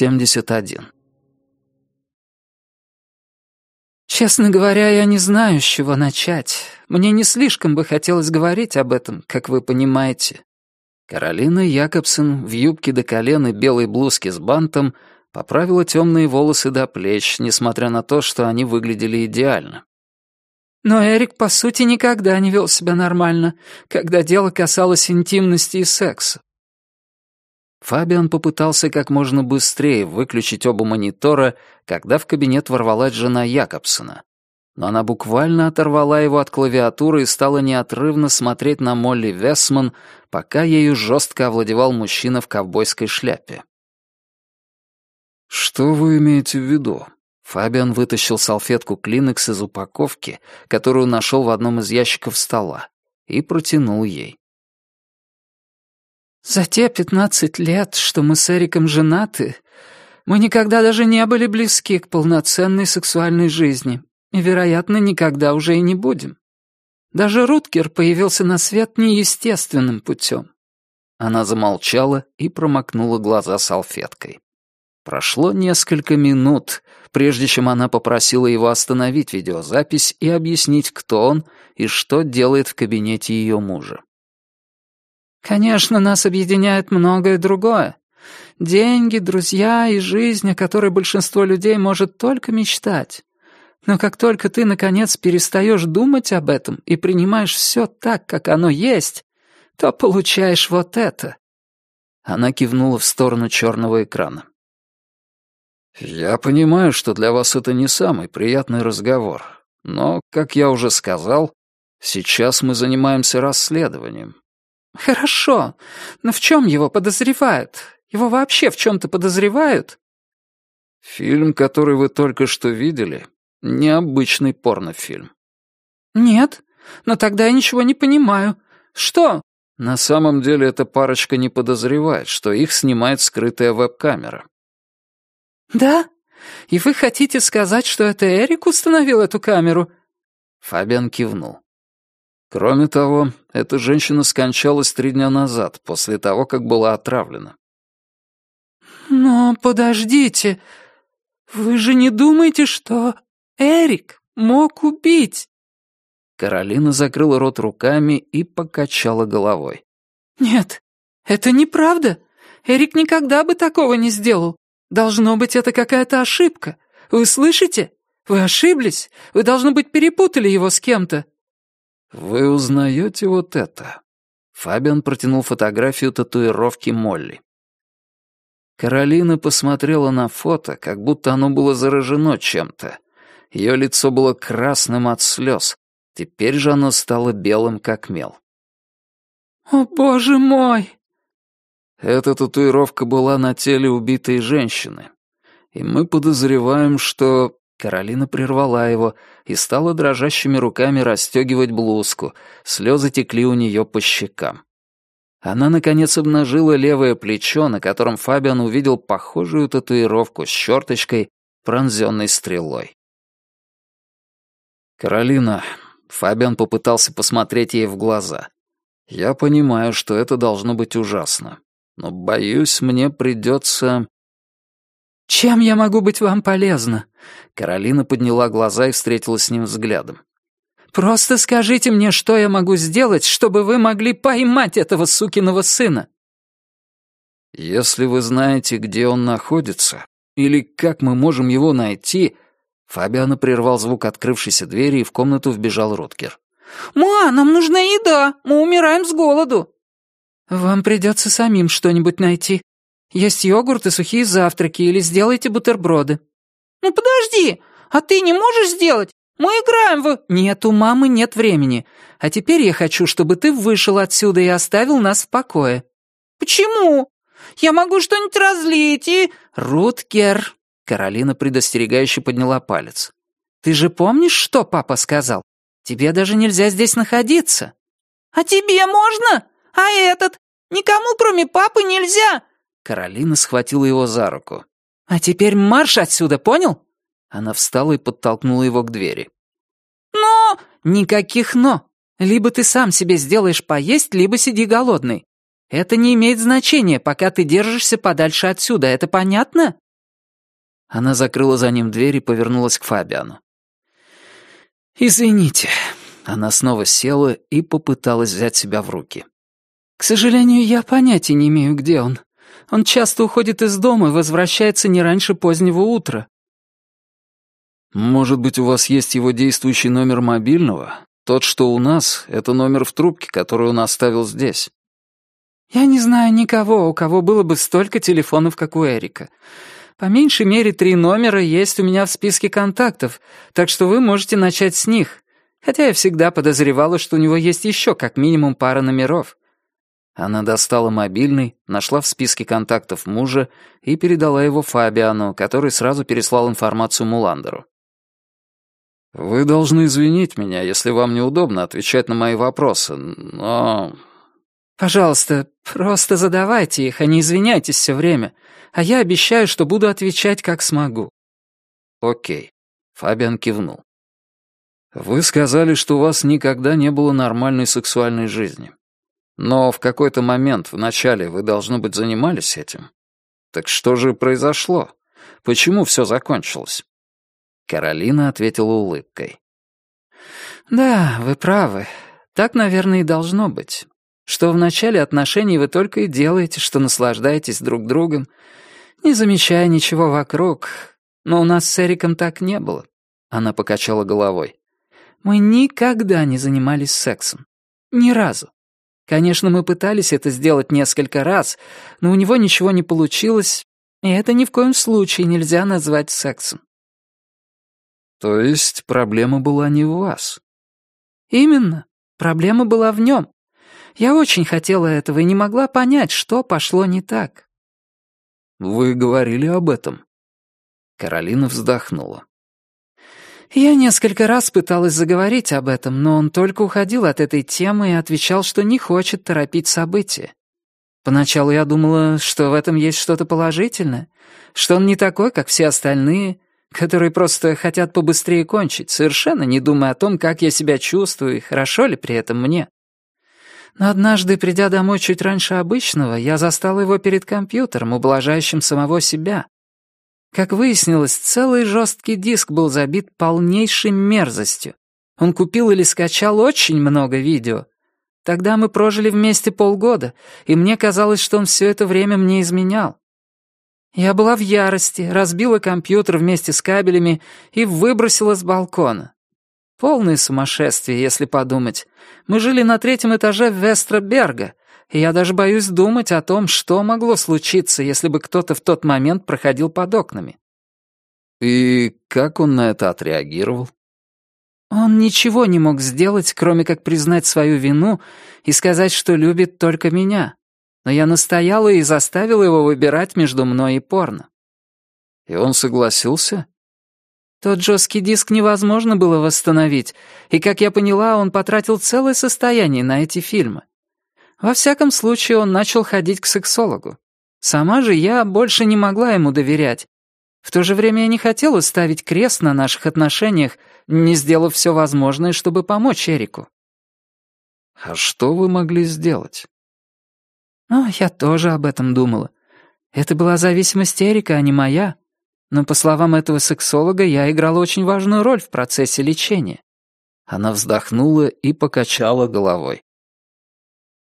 71. Честно говоря, я не знаю, с чего начать. Мне не слишком бы хотелось говорить об этом, как вы понимаете. Каролина Якобсон в юбке до колен и белой блузке с бантом поправила темные волосы до плеч, несмотря на то, что они выглядели идеально. Но Эрик, по сути, никогда не вел себя нормально, когда дело касалось интимности и секса. Фабиан попытался как можно быстрее выключить оба монитора, когда в кабинет ворвалась жена Якобсона. Но она буквально оторвала его от клавиатуры и стала неотрывно смотреть на Молли Весман, пока ею жестко овладевал мужчина в ковбойской шляпе. «Что вы имеете в виду?» Фабиан вытащил салфетку Клинекс из упаковки, которую нашел в одном из ящиков стола, и протянул ей. За те пятнадцать лет, что мы с Эриком женаты, мы никогда даже не были близки к полноценной сексуальной жизни, и, вероятно, никогда уже и не будем. Даже Руткер появился на свет неестественным путем. Она замолчала и промокнула глаза салфеткой. Прошло несколько минут, прежде чем она попросила его остановить видеозапись и объяснить, кто он и что делает в кабинете ее мужа. Конечно, нас объединяет многое другое. Деньги, друзья и жизнь, о которой большинство людей может только мечтать. Но как только ты, наконец, перестаешь думать об этом и принимаешь все так, как оно есть, то получаешь вот это. Она кивнула в сторону черного экрана. «Я понимаю, что для вас это не самый приятный разговор, но, как я уже сказал, сейчас мы занимаемся расследованием, «Хорошо, но в чем его подозревают? Его вообще в чем-то подозревают?» «Фильм, который вы только что видели, необычный порнофильм». «Нет, но тогда я ничего не понимаю. Что?» «На самом деле эта парочка не подозревает, что их снимает скрытая веб-камера». «Да? И вы хотите сказать, что это Эрик установил эту камеру?» Фабиан кивнул. Кроме того, эта женщина скончалась три дня назад, после того, как была отравлена. «Но подождите, вы же не думаете, что Эрик мог убить?» Каролина закрыла рот руками и покачала головой. «Нет, это неправда. Эрик никогда бы такого не сделал. Должно быть, это какая-то ошибка. Вы слышите? Вы ошиблись. Вы, должно быть, перепутали его с кем-то. «Вы узнаете вот это?» Фабиан протянул фотографию татуировки Молли. Каролина посмотрела на фото, как будто оно было заражено чем-то. Ее лицо было красным от слез. Теперь же оно стало белым, как мел. «О, боже мой!» Эта татуировка была на теле убитой женщины. И мы подозреваем, что Каролина прервала его и стала дрожащими руками расстегивать блузку. Слезы текли у нее по щекам. Она, наконец, обнажила левое плечо, на котором Фабиан увидел похожую татуировку с черточкой, пронзенной стрелой. «Каролина», — Фабиан попытался посмотреть ей в глаза, — «я понимаю, что это должно быть ужасно, но, боюсь, мне придется...» «Чем я могу быть вам полезна?» Каролина подняла глаза и встретилась с ним взглядом. «Просто скажите мне, что я могу сделать, чтобы вы могли поймать этого сукиного сына?» «Если вы знаете, где он находится, или как мы можем его найти...» Фабиана прервал звук открывшейся двери, и в комнату вбежал Рутгер. «Ма, нам нужна еда! Мы умираем с голоду!» «Вам придется самим что-нибудь найти», есть йогурт и сухие завтраки, или сделайте бутерброды». «Ну подожди, а ты не можешь сделать? Мы играем в...» «Нет, у мамы нет времени. А теперь я хочу, чтобы ты вышел отсюда и оставил нас в покое». «Почему? Я могу что-нибудь разлить и...» «Руткер...» Каролина предостерегающе подняла палец. «Ты же помнишь, что папа сказал? Тебе даже нельзя здесь находиться». «А тебе можно? А этот? Никому, кроме папы, нельзя!» Каролина схватила его за руку. «А теперь марш отсюда, понял?» Она встала и подтолкнула его к двери. «Но...» «Никаких «но». Либо ты сам себе сделаешь поесть, либо сиди голодный. Это не имеет значения, пока ты держишься подальше отсюда, это понятно?» Она закрыла за ним дверь и повернулась к Фабиану. «Извините». Она снова села и попыталась взять себя в руки. «К сожалению, я понятия не имею, где он. Он часто уходит из дома и возвращается не раньше позднего утра». «Может быть, у вас есть его действующий номер мобильного? Тот, что у нас, это номер в трубке, который он оставил здесь». «Я не знаю никого, у кого было бы столько телефонов, как у Эрика. По меньшей мере три номера есть у меня в списке контактов, так что вы можете начать с них, хотя я всегда подозревала, что у него есть еще как минимум пара номеров». Она достала мобильный, нашла в списке контактов мужа и передала его Фабиану, который сразу переслал информацию Муландеру. «Вы должны извинить меня, если вам неудобно отвечать на мои вопросы, но...» «Пожалуйста, просто задавайте их, а не извиняйтесь все время, а я обещаю, что буду отвечать, как смогу». «Окей», — Фабиан кивнул. «Вы сказали, что у вас никогда не было нормальной сексуальной жизни. Но в какой-то момент, в начале, вы, должно быть, занимались этим. Так что же произошло? Почему все закончилось?» Каролина ответила улыбкой. «Да, вы правы. Так, наверное, и должно быть. Что в начале отношений вы только и делаете, что наслаждаетесь друг другом, не замечая ничего вокруг. Но у нас с Эриком так не было». Она покачала головой. «Мы никогда не занимались сексом. Ни разу. Конечно, мы пытались это сделать несколько раз, но у него ничего не получилось, и это ни в коем случае нельзя назвать сексом. То есть проблема была не в вас? Именно. Проблема была в нем. Я очень хотела этого и не могла понять, что пошло не так. Вы говорили об этом? Каролина вздохнула. Я несколько раз пыталась заговорить об этом, но он только уходил от этой темы и отвечал, что не хочет торопить события. Поначалу я думала, что в этом есть что-то положительное, что он не такой, как все остальные, которые просто хотят побыстрее кончить, совершенно не думая о том, как я себя чувствую и хорошо ли при этом мне. Но однажды, придя домой чуть раньше обычного, я застал его перед компьютером, ублажающим самого себя. Как выяснилось, целый жесткий диск был забит полнейшей мерзостью. Он купил или скачал очень много видео. Тогда мы прожили вместе полгода, и мне казалось, что он все это время мне изменял. Я была в ярости, разбила компьютер вместе с кабелями и выбросила с балкона. Полное сумасшествие, если подумать. Мы жили на третьем этаже Вестроберга, и я даже боюсь думать о том, что могло случиться, если бы кто-то в тот момент проходил под окнами. И как он на это отреагировал? Он ничего не мог сделать, кроме как признать свою вину и сказать, что любит только меня но я настояла и заставила его выбирать между мной и порно. И он согласился? Тот жесткий диск невозможно было восстановить, и, как я поняла, он потратил целое состояние на эти фильмы. Во всяком случае, он начал ходить к сексологу. Сама же я больше не могла ему доверять. В то же время я не хотела ставить крест на наших отношениях, не сделав все возможное, чтобы помочь Эрику. А что вы могли сделать? «О, я тоже об этом думала. Это была зависимость Эрика, а не моя. Но, по словам этого сексолога, я играла очень важную роль в процессе лечения». Она вздохнула и покачала головой.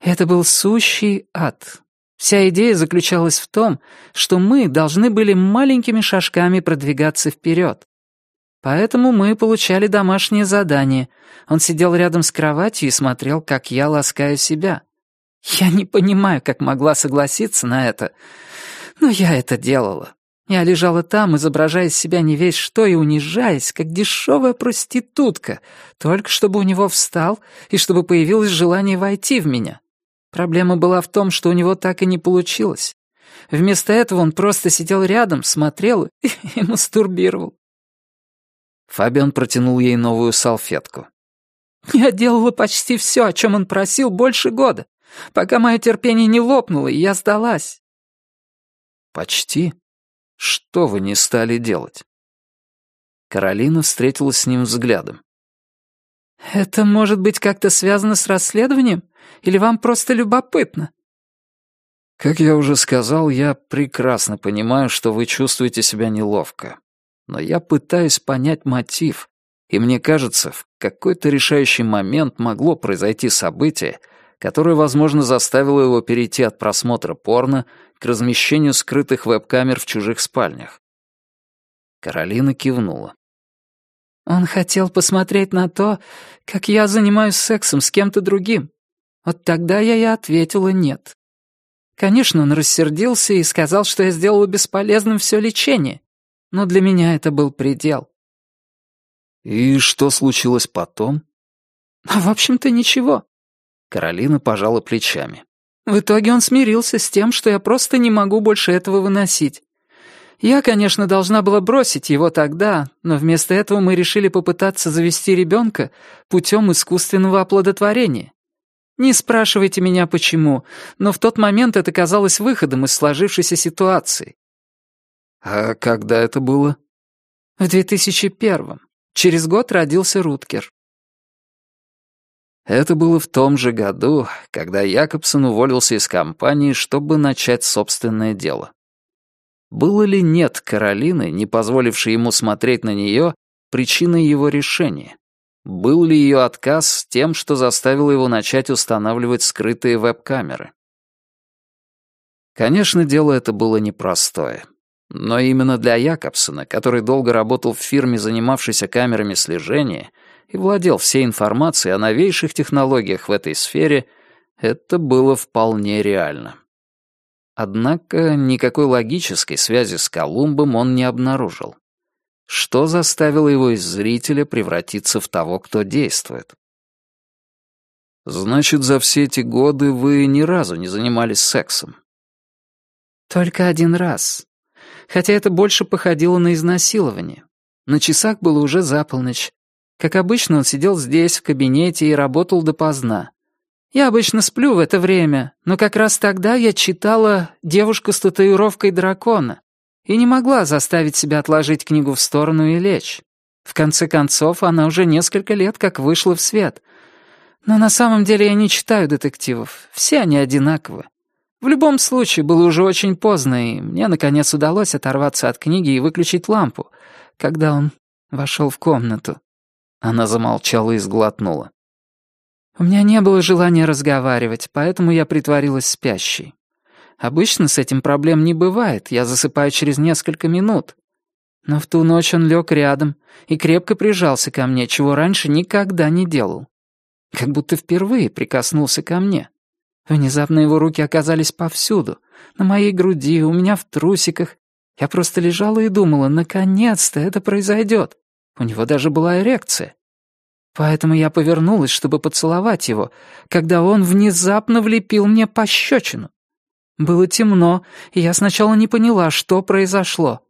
Это был сущий ад. Вся идея заключалась в том, что мы должны были маленькими шажками продвигаться вперед. Поэтому мы получали домашнее задание. Он сидел рядом с кроватью и смотрел, как я ласкаю себя. Я не понимаю, как могла согласиться на это, но я это делала. Я лежала там, изображая из себя не весь что и унижаясь, как дешевая проститутка, только чтобы у него встал и чтобы появилось желание войти в меня. Проблема была в том, что у него так и не получилось. Вместо этого он просто сидел рядом, смотрел и, и мастурбировал. Фабиан протянул ей новую салфетку. «Я делала почти все, о чем он просил, больше года пока мое терпение не лопнуло, и я сдалась». «Почти? Что вы не стали делать?» Каролина встретилась с ним взглядом. «Это может быть как-то связано с расследованием? Или вам просто любопытно?» Как я уже сказал, я прекрасно понимаю, что вы чувствуете себя неловко. Но я пытаюсь понять мотив, и мне кажется, в какой-то решающий момент могло произойти событие, которое, возможно, заставило его перейти от просмотра порно к размещению скрытых веб-камер в чужих спальнях. Каролина кивнула. Он хотел посмотреть на то, как я занимаюсь сексом с кем-то другим. Вот тогда я и ответила «нет». Конечно, он рассердился и сказал, что я сделала бесполезным все лечение, но для меня это был предел. «И что случилось потом?» «А, «В общем-то, ничего». Каролина пожала плечами. В итоге он смирился с тем, что я просто не могу больше этого выносить. Я, конечно, должна была бросить его тогда, но вместо этого мы решили попытаться завести ребенка путем искусственного оплодотворения. Не спрашивайте меня, почему, но в тот момент это казалось выходом из сложившейся ситуации. А когда это было? В 2001-м. Через год родился Руткер. Это было в том же году, когда Якобсон уволился из компании, чтобы начать собственное дело. Было ли нет Каролины, не позволившей ему смотреть на нее, причиной его решения? Был ли ее отказ тем, что заставило его начать устанавливать скрытые веб-камеры? Конечно, дело это было непростое. Но именно для Якобсона, который долго работал в фирме, занимавшейся камерами слежения, и владел всей информацией о новейших технологиях в этой сфере, это было вполне реально. Однако никакой логической связи с Колумбом он не обнаружил. Что заставило его из зрителя превратиться в того, кто действует? Значит, за все эти годы вы ни разу не занимались сексом? Только один раз. Хотя это больше походило на изнасилование. На часах было уже за полночь. Как обычно, он сидел здесь, в кабинете, и работал допоздна. Я обычно сплю в это время, но как раз тогда я читала «Девушка с татуировкой дракона», и не могла заставить себя отложить книгу в сторону и лечь. В конце концов, она уже несколько лет как вышла в свет. Но на самом деле я не читаю детективов, все они одинаковы. В любом случае, было уже очень поздно, и мне, наконец, удалось оторваться от книги и выключить лампу, когда он вошел в комнату. Она замолчала и сглотнула. У меня не было желания разговаривать, поэтому я притворилась спящей. Обычно с этим проблем не бывает, я засыпаю через несколько минут. Но в ту ночь он лег рядом и крепко прижался ко мне, чего раньше никогда не делал. Как будто впервые прикоснулся ко мне. Внезапно его руки оказались повсюду. На моей груди, у меня в трусиках. Я просто лежала и думала, наконец-то это произойдет. У него даже была эрекция. Поэтому я повернулась, чтобы поцеловать его, когда он внезапно влепил мне пощечину. Было темно, и я сначала не поняла, что произошло.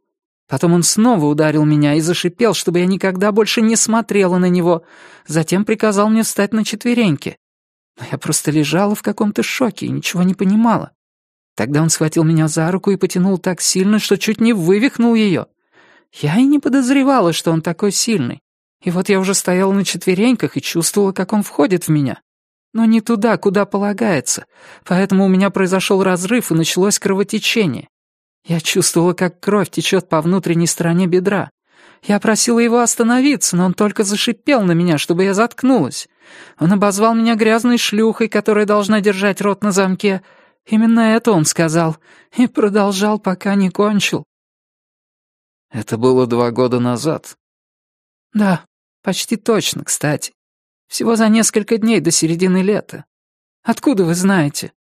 Потом он снова ударил меня и зашипел, чтобы я никогда больше не смотрела на него. Затем приказал мне встать на четвереньки. Но я просто лежала в каком-то шоке и ничего не понимала. Тогда он схватил меня за руку и потянул так сильно, что чуть не вывихнул ее. Я и не подозревала, что он такой сильный. И вот я уже стояла на четвереньках и чувствовала, как он входит в меня но не туда, куда полагается, поэтому у меня произошел разрыв и началось кровотечение. Я чувствовала, как кровь течет по внутренней стороне бедра. Я просила его остановиться, но он только зашипел на меня, чтобы я заткнулась. Он обозвал меня грязной шлюхой, которая должна держать рот на замке. Именно это он сказал. И продолжал, пока не кончил. Это было два года назад. Да, почти точно, кстати. Всего за несколько дней до середины лета. Откуда вы знаете?»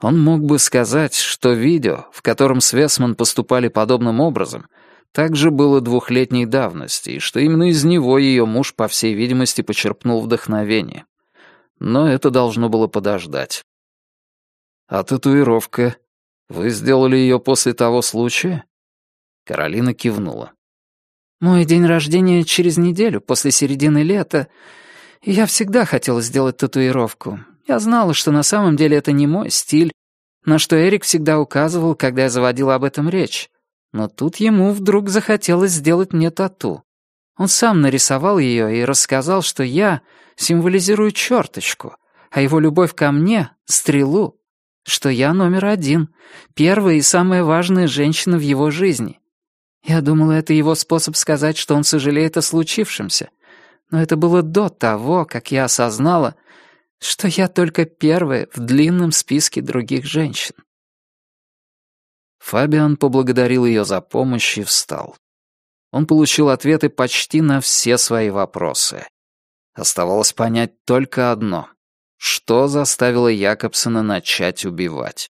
Он мог бы сказать, что видео, в котором с Весман поступали подобным образом, также было двухлетней давности, и что именно из него ее муж, по всей видимости, почерпнул вдохновение. Но это должно было подождать. «А татуировка? Вы сделали ее после того случая?» Каролина кивнула. Мой день рождения через неделю, после середины лета. Я всегда хотела сделать татуировку. Я знала, что на самом деле это не мой стиль, на что Эрик всегда указывал, когда я заводила об этом речь. Но тут ему вдруг захотелось сделать мне тату. Он сам нарисовал ее и рассказал, что я символизирую черточку, а его любовь ко мне — стрелу. что я номер один, первая и самая важная женщина в его жизни. Я думала, это его способ сказать, что он сожалеет о случившемся. Но это было до того, как я осознала, что я только первая в длинном списке других женщин. Фабиан поблагодарил ее за помощь и встал. Он получил ответы почти на все свои вопросы. Оставалось понять только одно. Что заставило Якобсона начать убивать?